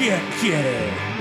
quien quiere.